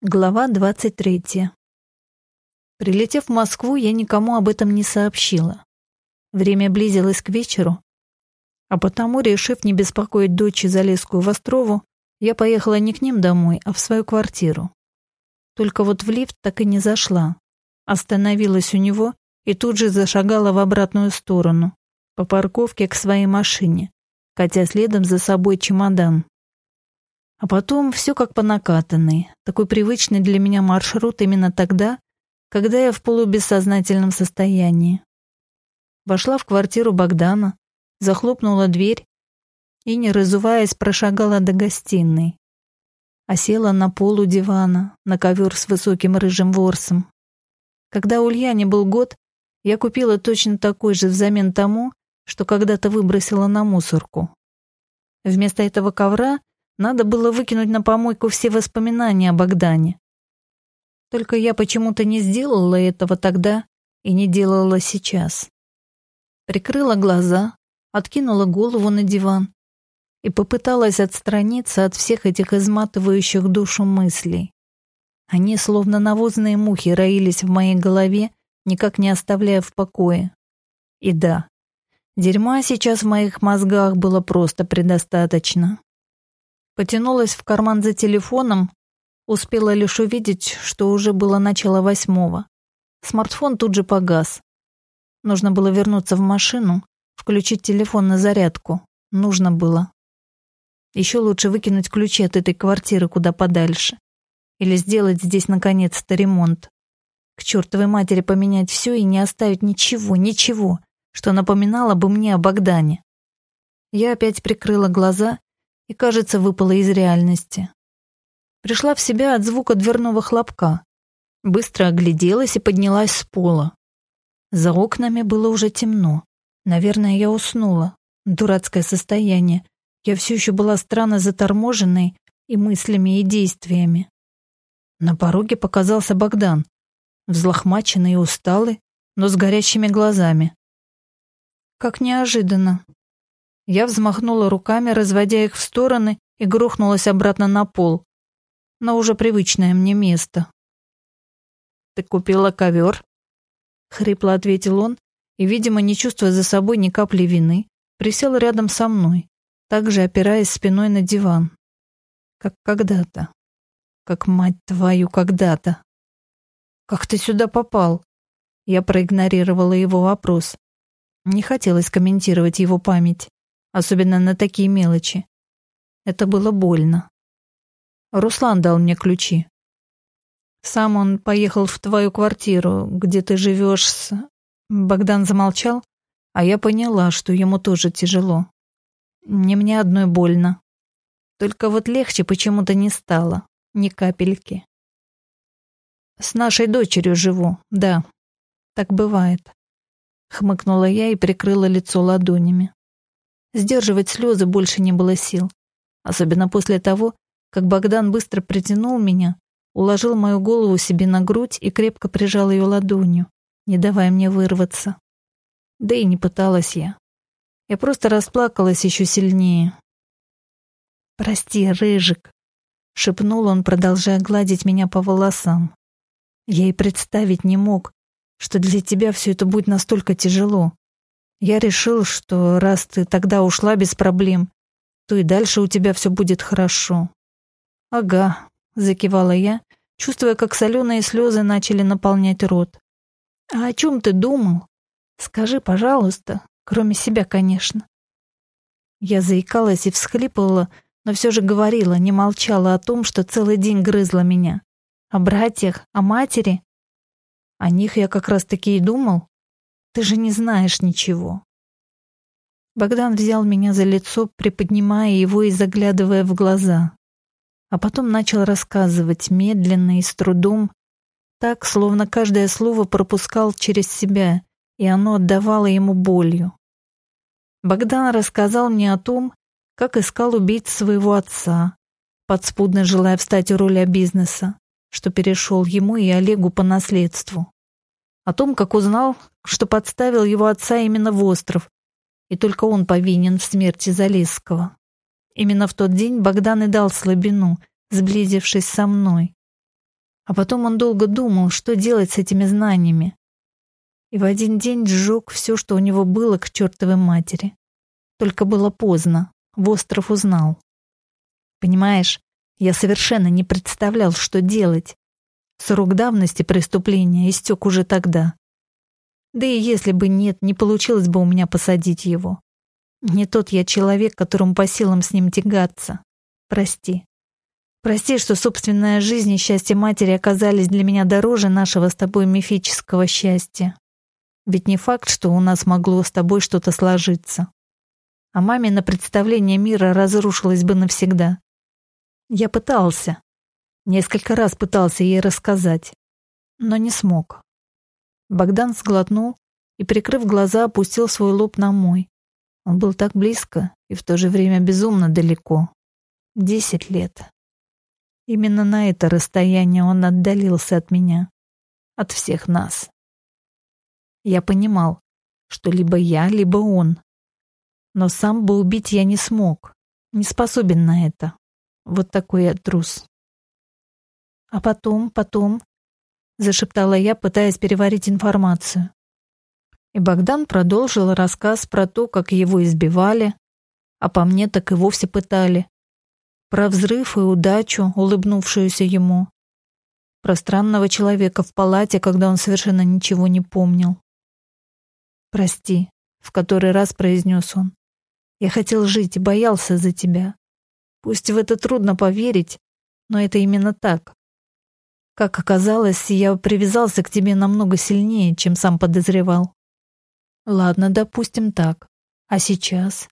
Глава 23. Прилетев в Москву, я никому об этом не сообщила. Время близилось к вечеру, а потому, решив не беспокоить дочь Залесскую в Острову, я поехала не к ним домой, а в свою квартиру. Только вот в лифт так и не зашла. Остановилась у него и тут же зашагала в обратную сторону, по парковке к своей машине, катя следом за собой чемодан. А потом все как по накатанной, такой привычный для меня маршрут именно тогда, когда я в полубессознательном состоянии. Вошла в квартиру Богдана, захлопнула дверь и, не разуваясь, прошагала до гостиной. А села на полу дивана, на ковер с высоким рыжим ворсом. Когда Ульяне был год, я купила точно такой же взамен тому, что когда-то выбросила на мусорку. Вместо этого ковра надо было выкинуть на помойку все воспоминания о Богдане. Только я почему-то не сделала этого тогда и не делала сейчас. Прикрыла глаза, откинула голову на диван и попыталась отстраниться от всех этих изматывающих душу мыслей. Они, словно навозные мухи, роились в моей голове, никак не оставляя в покое. И да, дерьма сейчас в моих мозгах было просто предостаточно. Потянулась в карман за телефоном, успела лишь увидеть, что уже было начало восьмого. Смартфон тут же погас. Нужно было вернуться в машину, включить телефон на зарядку. Нужно было. Еще лучше выкинуть ключи от этой квартиры куда подальше. Или сделать здесь наконец-то ремонт. К чертовой матери поменять все и не оставить ничего, ничего, что напоминало бы мне о Богдане. Я опять прикрыла глаза и, кажется, выпала из реальности. Пришла в себя от звука дверного хлопка. Быстро огляделась и поднялась с пола. За окнами было уже темно. Наверное, я уснула. Дурацкое состояние. Я все еще была странно заторможенной и мыслями, и действиями. На пороге показался Богдан, взлохмаченный и усталый, но с горящими глазами. Как неожиданно. Я взмахнула руками, разводя их в стороны, и грохнулась обратно на пол, на уже привычное мне место. «Ты купила ковер?» — хрипло ответил он, и, видимо, не чувствуя за собой ни капли вины, присел рядом со мной, также опираясь спиной на диван. Как когда-то. Как, мать твою, когда-то. «Как ты сюда попал?» Я проигнорировала его вопрос. Не хотелось комментировать его память особенно на такие мелочи. Это было больно. Руслан дал мне ключи. Сам он поехал в твою квартиру, где ты живешь с... Богдан замолчал, а я поняла, что ему тоже тяжело. Не мне одной больно. Только вот легче почему-то не стало, ни капельки. С нашей дочерью живу, да, так бывает. Хмыкнула я и прикрыла лицо ладонями. Сдерживать слезы больше не было сил. Особенно после того, как Богдан быстро притянул меня, уложил мою голову себе на грудь и крепко прижал ее ладонью, не давая мне вырваться. Да и не пыталась я. Я просто расплакалась еще сильнее. «Прости, Рыжик», — шепнул он, продолжая гладить меня по волосам. «Я и представить не мог, что для тебя все это будет настолько тяжело. Я решил, что раз ты тогда ушла без проблем, то и дальше у тебя все будет хорошо. Ага, закивала я, чувствуя, как соленые слезы начали наполнять рот. А о чем ты думал? Скажи, пожалуйста, кроме себя, конечно. Я заикалась и всхлипывала, но все же говорила, не молчала о том, что целый день грызла меня. О братьях, о матери. О них я как раз таки и думал. Ты же не знаешь ничего. Богдан взял меня за лицо, приподнимая его и заглядывая в глаза. А потом начал рассказывать медленно и с трудом, так, словно каждое слово пропускал через себя, и оно отдавало ему болью. Богдан рассказал мне о том, как искал убить своего отца, подспудно желая встать у руля бизнеса, что перешел ему и Олегу по наследству о том, как узнал, что подставил его отца именно в остров, и только он повинен в смерти Залесского. Именно в тот день Богдан и дал слабину, сблизившись со мной. А потом он долго думал, что делать с этими знаниями. И в один день сжег все, что у него было к чертовой матери. Только было поздно, Востров узнал. Понимаешь, я совершенно не представлял, что делать. Срок давности преступления истек уже тогда. Да и если бы нет, не получилось бы у меня посадить его. Не тот я человек, которому по силам с ним тягаться. Прости. Прости, что собственная жизнь и счастье матери оказались для меня дороже нашего с тобой мифического счастья. Ведь не факт, что у нас могло с тобой что-то сложиться. А мамино представление мира разрушилось бы навсегда. Я пытался. Несколько раз пытался ей рассказать, но не смог. Богдан сглотнул и, прикрыв глаза, опустил свой лоб на мой. Он был так близко и в то же время безумно далеко. Десять лет. Именно на это расстояние он отдалился от меня, от всех нас. Я понимал, что либо я, либо он. Но сам бы убить я не смог, не способен на это. Вот такой я трус. А потом, потом, зашептала я, пытаясь переварить информацию. И Богдан продолжил рассказ про то, как его избивали, а по мне так и вовсе пытали. Про взрыв и удачу, улыбнувшуюся ему. Про странного человека в палате, когда он совершенно ничего не помнил. «Прости», — в который раз произнес он. «Я хотел жить и боялся за тебя. Пусть в это трудно поверить, но это именно так. Как оказалось, я привязался к тебе намного сильнее, чем сам подозревал. Ладно, допустим так. А сейчас?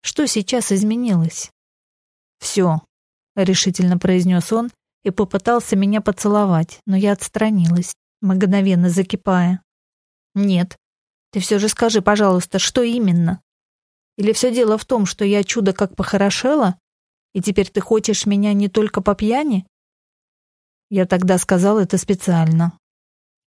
Что сейчас изменилось? Все, решительно произнес он и попытался меня поцеловать, но я отстранилась, мгновенно закипая. Нет. Ты все же скажи, пожалуйста, что именно? Или все дело в том, что я чудо как похорошела, и теперь ты хочешь меня не только по пьяни? Я тогда сказал это специально.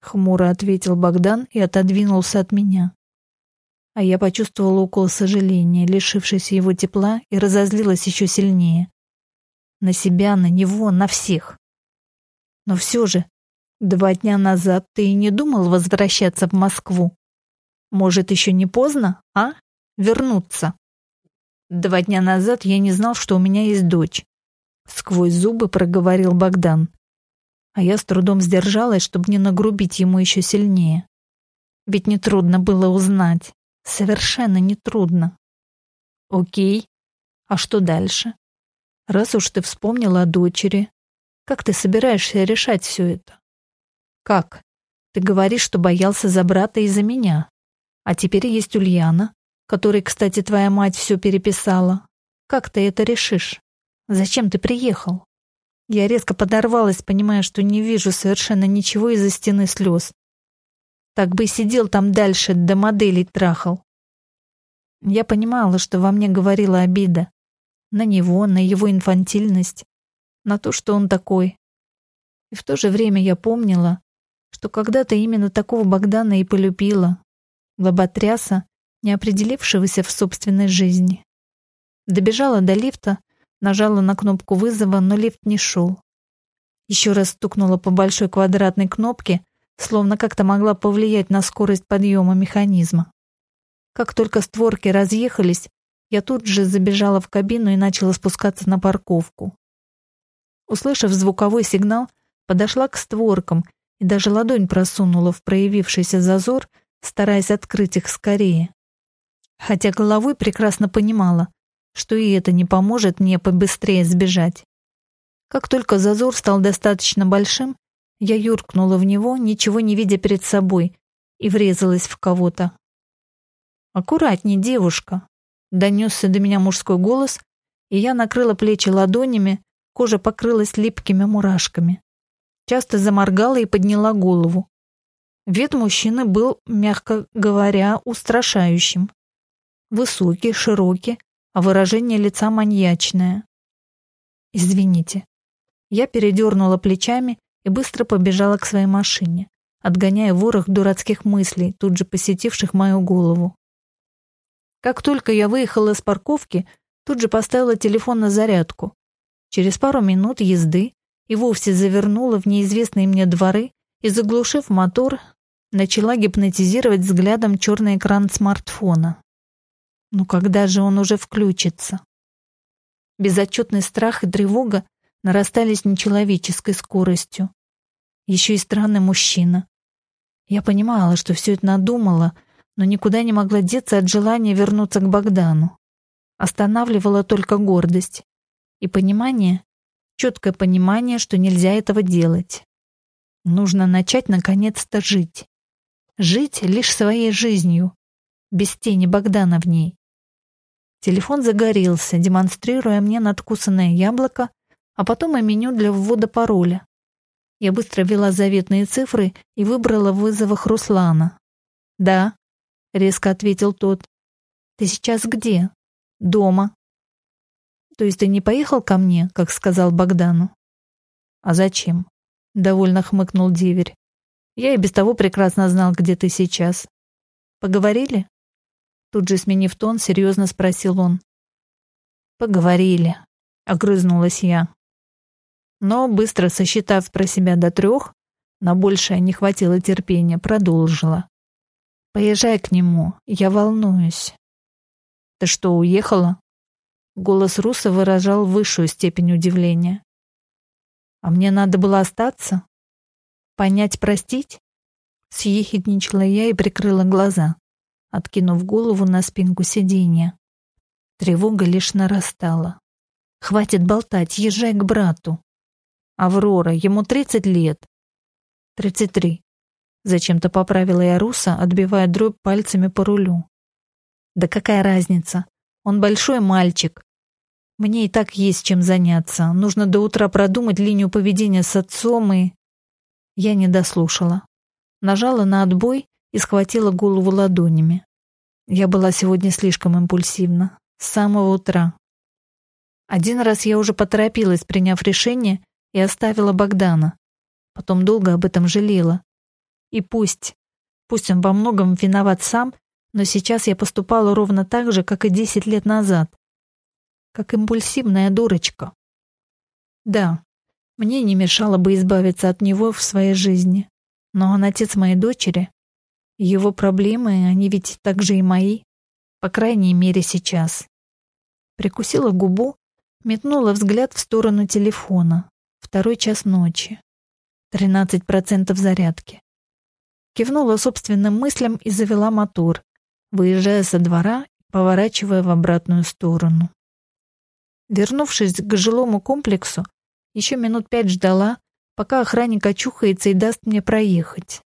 Хмуро ответил Богдан и отодвинулся от меня. А я почувствовала укол сожаления, лишившись его тепла, и разозлилась еще сильнее. На себя, на него, на всех. Но все же, два дня назад ты и не думал возвращаться в Москву. Может, еще не поздно, а? Вернуться. Два дня назад я не знал, что у меня есть дочь. Сквозь зубы проговорил Богдан. А я с трудом сдержалась, чтобы не нагрубить ему еще сильнее. Ведь нетрудно было узнать. Совершенно нетрудно. Окей. А что дальше? Раз уж ты вспомнила о дочери, как ты собираешься решать все это? Как? Ты говоришь, что боялся за брата и за меня. А теперь есть Ульяна, который, кстати, твоя мать все переписала. Как ты это решишь? Зачем ты приехал? Я резко подорвалась, понимая, что не вижу совершенно ничего из-за стены слез. Так бы и сидел там дальше, до моделей трахал. Я понимала, что во мне говорила обида. На него, на его инфантильность, на то, что он такой. И в то же время я помнила, что когда-то именно такого Богдана и полюбила. Лоботряса, не определившегося в собственной жизни. Добежала до лифта, нажала на кнопку вызова, но лифт не шел. Еще раз стукнула по большой квадратной кнопке, словно как-то могла повлиять на скорость подъема механизма. Как только створки разъехались, я тут же забежала в кабину и начала спускаться на парковку. Услышав звуковой сигнал, подошла к створкам и даже ладонь просунула в проявившийся зазор, стараясь открыть их скорее хотя головой прекрасно понимала, что и это не поможет мне побыстрее сбежать. Как только зазор стал достаточно большим, я юркнула в него, ничего не видя перед собой, и врезалась в кого-то. «Аккуратней, девушка!» — донесся до меня мужской голос, и я накрыла плечи ладонями, кожа покрылась липкими мурашками. Часто заморгала и подняла голову. Вид мужчины был, мягко говоря, устрашающим. Высокий, широкий, а выражение лица маньячное. «Извините». Я передернула плечами и быстро побежала к своей машине, отгоняя ворох дурацких мыслей, тут же посетивших мою голову. Как только я выехала с парковки, тут же поставила телефон на зарядку. Через пару минут езды и вовсе завернула в неизвестные мне дворы и, заглушив мотор, начала гипнотизировать взглядом черный экран смартфона. Ну когда же он уже включится? Безотчетный страх и тревога нарастали с нечеловеческой скоростью. Еще и странный мужчина. Я понимала, что все это надумала, но никуда не могла деться от желания вернуться к Богдану. Останавливала только гордость и понимание, четкое понимание, что нельзя этого делать. Нужно начать наконец-то жить. Жить лишь своей жизнью, без тени Богдана в ней. Телефон загорелся, демонстрируя мне надкусанное яблоко, а потом и меню для ввода пароля. Я быстро ввела заветные цифры и выбрала в вызовах Руслана. «Да», — резко ответил тот. «Ты сейчас где?» «Дома». «То есть ты не поехал ко мне, как сказал Богдану?» «А зачем?» — довольно хмыкнул деверь. «Я и без того прекрасно знал, где ты сейчас. Поговорили?» Тут же сменив тон, серьезно спросил он. «Поговорили», — огрызнулась я. Но, быстро сосчитав про себя до трех, на большее не хватило терпения, продолжила. «Поезжай к нему, я волнуюсь». «Ты что, уехала?» Голос Руса выражал высшую степень удивления. «А мне надо было остаться? Понять, простить?» Съехидничала я и прикрыла глаза откинув голову на спинку сиденья. Тревога лишь нарастала. «Хватит болтать, езжай к брату». «Аврора, ему тридцать лет». «Тридцать три». Зачем-то поправила я Руса, отбивая дробь пальцами по рулю. «Да какая разница? Он большой мальчик. Мне и так есть чем заняться. Нужно до утра продумать линию поведения с отцом и...» Я не дослушала. Нажала на отбой и схватила голову ладонями. Я была сегодня слишком импульсивна. С самого утра. Один раз я уже поторопилась, приняв решение, и оставила Богдана. Потом долго об этом жалела. И пусть, пусть он во многом виноват сам, но сейчас я поступала ровно так же, как и десять лет назад. Как импульсивная дурочка. Да, мне не мешало бы избавиться от него в своей жизни. Но он отец моей дочери, его проблемы, они ведь также и мои. По крайней мере, сейчас. Прикусила губу, метнула взгляд в сторону телефона. Второй час ночи. 13% зарядки. Кивнула собственным мыслям и завела мотор, выезжая со двора и поворачивая в обратную сторону. Вернувшись к жилому комплексу, еще минут пять ждала, пока охранник очухается и даст мне проехать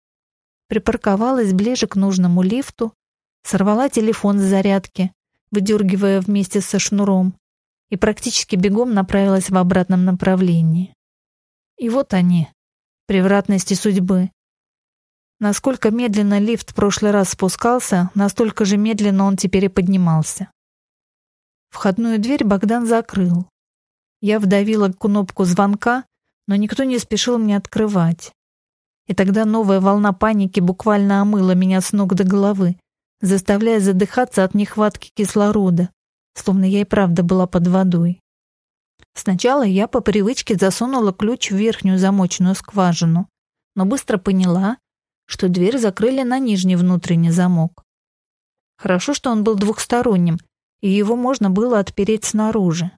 припарковалась ближе к нужному лифту, сорвала телефон с зарядки, выдергивая вместе со шнуром, и практически бегом направилась в обратном направлении. И вот они, превратности судьбы. Насколько медленно лифт в прошлый раз спускался, настолько же медленно он теперь и поднимался. Входную дверь Богдан закрыл. Я вдавила кнопку звонка, но никто не спешил мне открывать. И тогда новая волна паники буквально омыла меня с ног до головы, заставляя задыхаться от нехватки кислорода, словно я и правда была под водой. Сначала я по привычке засунула ключ в верхнюю замочную скважину, но быстро поняла, что дверь закрыли на нижний внутренний замок. Хорошо, что он был двухсторонним, и его можно было отпереть снаружи.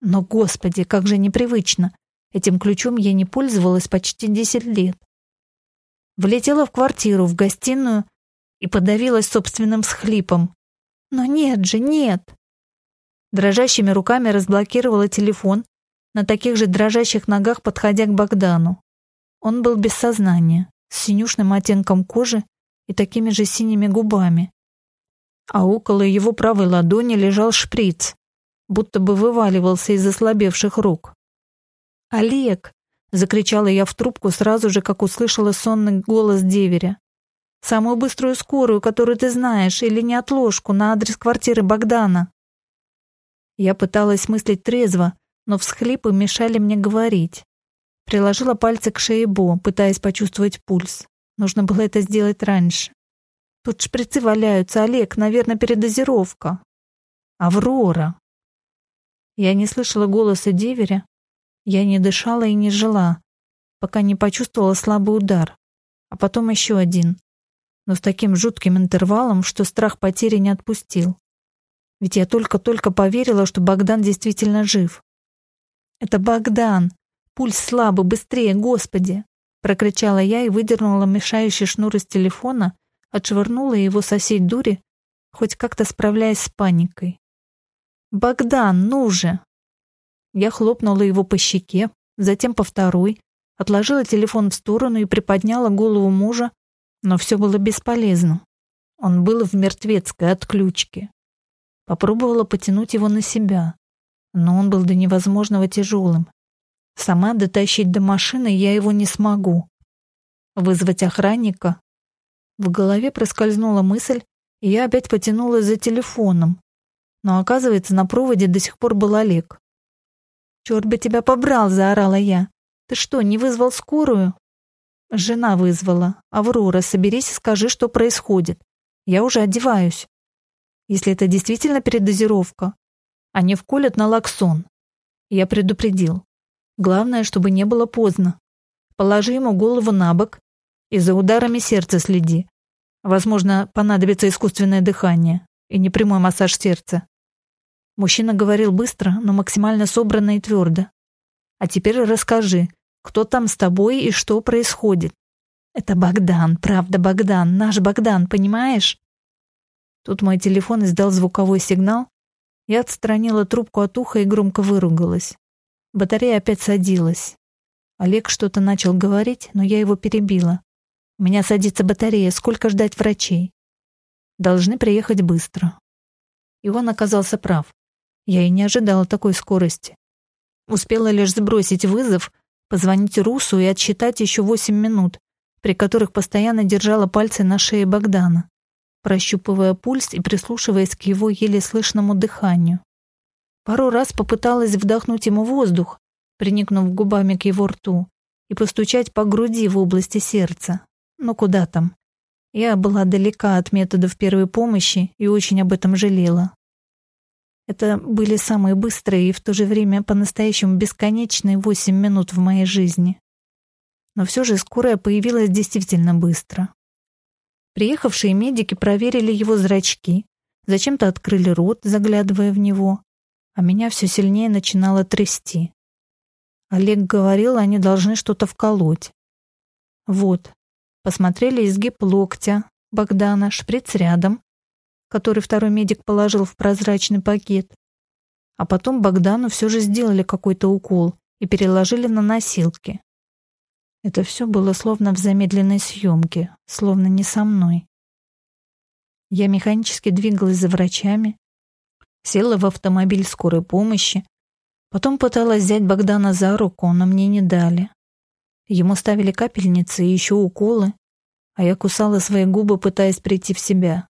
Но, господи, как же непривычно. Этим ключом я не пользовалась почти десять лет. Влетела в квартиру, в гостиную и подавилась собственным схлипом. Но нет же, нет. Дрожащими руками разблокировала телефон, на таких же дрожащих ногах подходя к Богдану. Он был без сознания, с синюшным оттенком кожи и такими же синими губами. А около его правой ладони лежал шприц, будто бы вываливался из ослабевших рук. «Олег!» Закричала я в трубку сразу же, как услышала сонный голос деверя. «Самую быструю скорую, которую ты знаешь, или неотложку на адрес квартиры Богдана». Я пыталась мыслить трезво, но всхлипы мешали мне говорить. Приложила пальцы к шее Бо, пытаясь почувствовать пульс. Нужно было это сделать раньше. Тут шприцы валяются, Олег, наверное, передозировка. Аврора. Я не слышала голоса деверя, Я не дышала и не жила, пока не почувствовала слабый удар, а потом еще один, но с таким жутким интервалом, что страх потери не отпустил. Ведь я только-только поверила, что Богдан действительно жив. «Это Богдан! Пульс слабый, быстрее, Господи!» Прокричала я и выдернула мешающий шнур из телефона, отшвырнула его со всей дури, хоть как-то справляясь с паникой. «Богдан, ну же!» Я хлопнула его по щеке, затем по второй, отложила телефон в сторону и приподняла голову мужа, но все было бесполезно. Он был в мертвецкой отключке. Попробовала потянуть его на себя, но он был до невозможного тяжелым. Сама дотащить до машины я его не смогу. Вызвать охранника? В голове проскользнула мысль, и я опять потянулась за телефоном. Но оказывается, на проводе до сих пор был Олег. «Черт бы тебя побрал!» – заорала я. «Ты что, не вызвал скорую?» Жена вызвала. «Аврора, соберись и скажи, что происходит. Я уже одеваюсь. Если это действительно передозировка, они вколят на лаксон. Я предупредил. Главное, чтобы не было поздно. Положи ему голову на бок и за ударами сердца следи. Возможно, понадобится искусственное дыхание и непрямой массаж сердца. Мужчина говорил быстро, но максимально собранно и твердо. А теперь расскажи, кто там с тобой и что происходит. Это Богдан, правда, Богдан, наш Богдан, понимаешь? Тут мой телефон издал звуковой сигнал, я отстранила трубку от уха и громко выругалась. Батарея опять садилась. Олег что-то начал говорить, но я его перебила. У меня садится батарея, сколько ждать врачей? Должны приехать быстро. И он оказался прав. Я и не ожидала такой скорости. Успела лишь сбросить вызов, позвонить Русу и отсчитать еще восемь минут, при которых постоянно держала пальцы на шее Богдана прощупывая пульс и прислушиваясь к его еле слышному дыханию. Пару раз попыталась вдохнуть ему воздух, приникнув губами к его рту, и постучать по груди в области сердца. Но куда там? Я была далека от методов первой помощи и очень об этом жалела. Это были самые быстрые и в то же время по-настоящему бесконечные восемь минут в моей жизни. Но все же скорая появилась действительно быстро. Приехавшие медики проверили его зрачки, зачем-то открыли рот, заглядывая в него, а меня все сильнее начинало трясти. Олег говорил, они должны что-то вколоть. Вот, посмотрели изгиб локтя Богдана, шприц рядом, который второй медик положил в прозрачный пакет. А потом Богдану все же сделали какой-то укол и переложили на носилки. Это все было словно в замедленной съемке, словно не со мной. Я механически двигалась за врачами, села в автомобиль скорой помощи, потом пыталась взять Богдана за руку, но мне не дали. Ему ставили капельницы и еще уколы, а я кусала свои губы, пытаясь прийти в себя.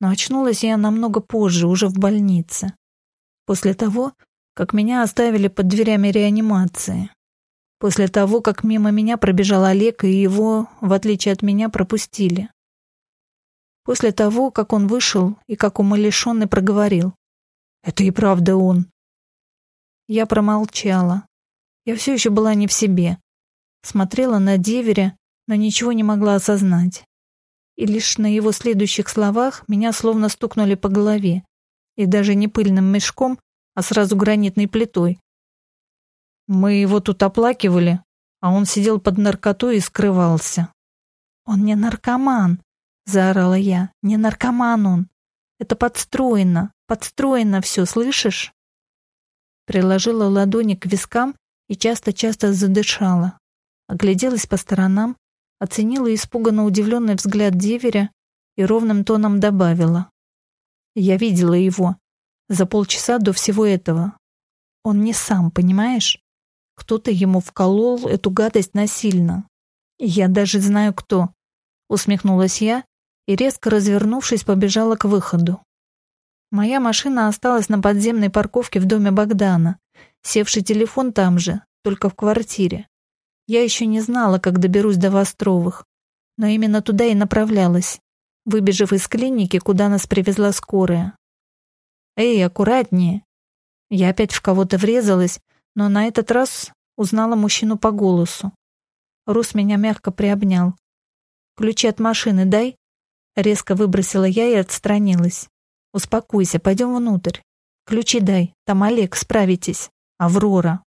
Но очнулась я намного позже, уже в больнице. После того, как меня оставили под дверями реанимации. После того, как мимо меня пробежал Олег, и его, в отличие от меня, пропустили. После того, как он вышел и как умалишенный проговорил. «Это и правда он». Я промолчала. Я все еще была не в себе. Смотрела на деверя, но ничего не могла осознать. И лишь на его следующих словах меня словно стукнули по голове. И даже не пыльным мешком, а сразу гранитной плитой, мы его тут оплакивали, а он сидел под наркотой и скрывался. «Он не наркоман», — заорала я. «Не наркоман он. Это подстроено, подстроено все, слышишь?» Приложила ладони к вискам и часто-часто задышала. Огляделась по сторонам, оценила испуганно удивленный взгляд деверя и ровным тоном добавила. «Я видела его. За полчаса до всего этого. Он не сам, понимаешь? Кто-то ему вколол эту гадость насильно. Я даже знаю кто. Усмехнулась я и, резко развернувшись, побежала к выходу. Моя машина осталась на подземной парковке в доме Богдана. Севший телефон там же, только в квартире. Я еще не знала, как доберусь до Востровых, но именно туда и направлялась, выбежав из клиники, куда нас привезла скорая. «Эй, аккуратнее!» Я опять в кого-то врезалась, но на этот раз узнала мужчину по голосу. Рус меня мягко приобнял. «Ключи от машины дай», — резко выбросила я и отстранилась. «Успокойся, пойдем внутрь. Ключи дай, там Олег, справитесь. Аврора».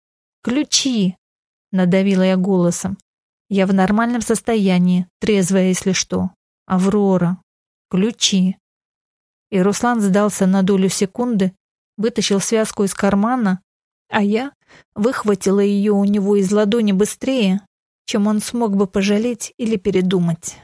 «Ключи!» — надавила я голосом. «Я в нормальном состоянии, трезвая, если что. Аврора. Ключи». И Руслан сдался на долю секунды, вытащил связку из кармана, а я выхватила ее у него из ладони быстрее, чем он смог бы пожалеть или передумать.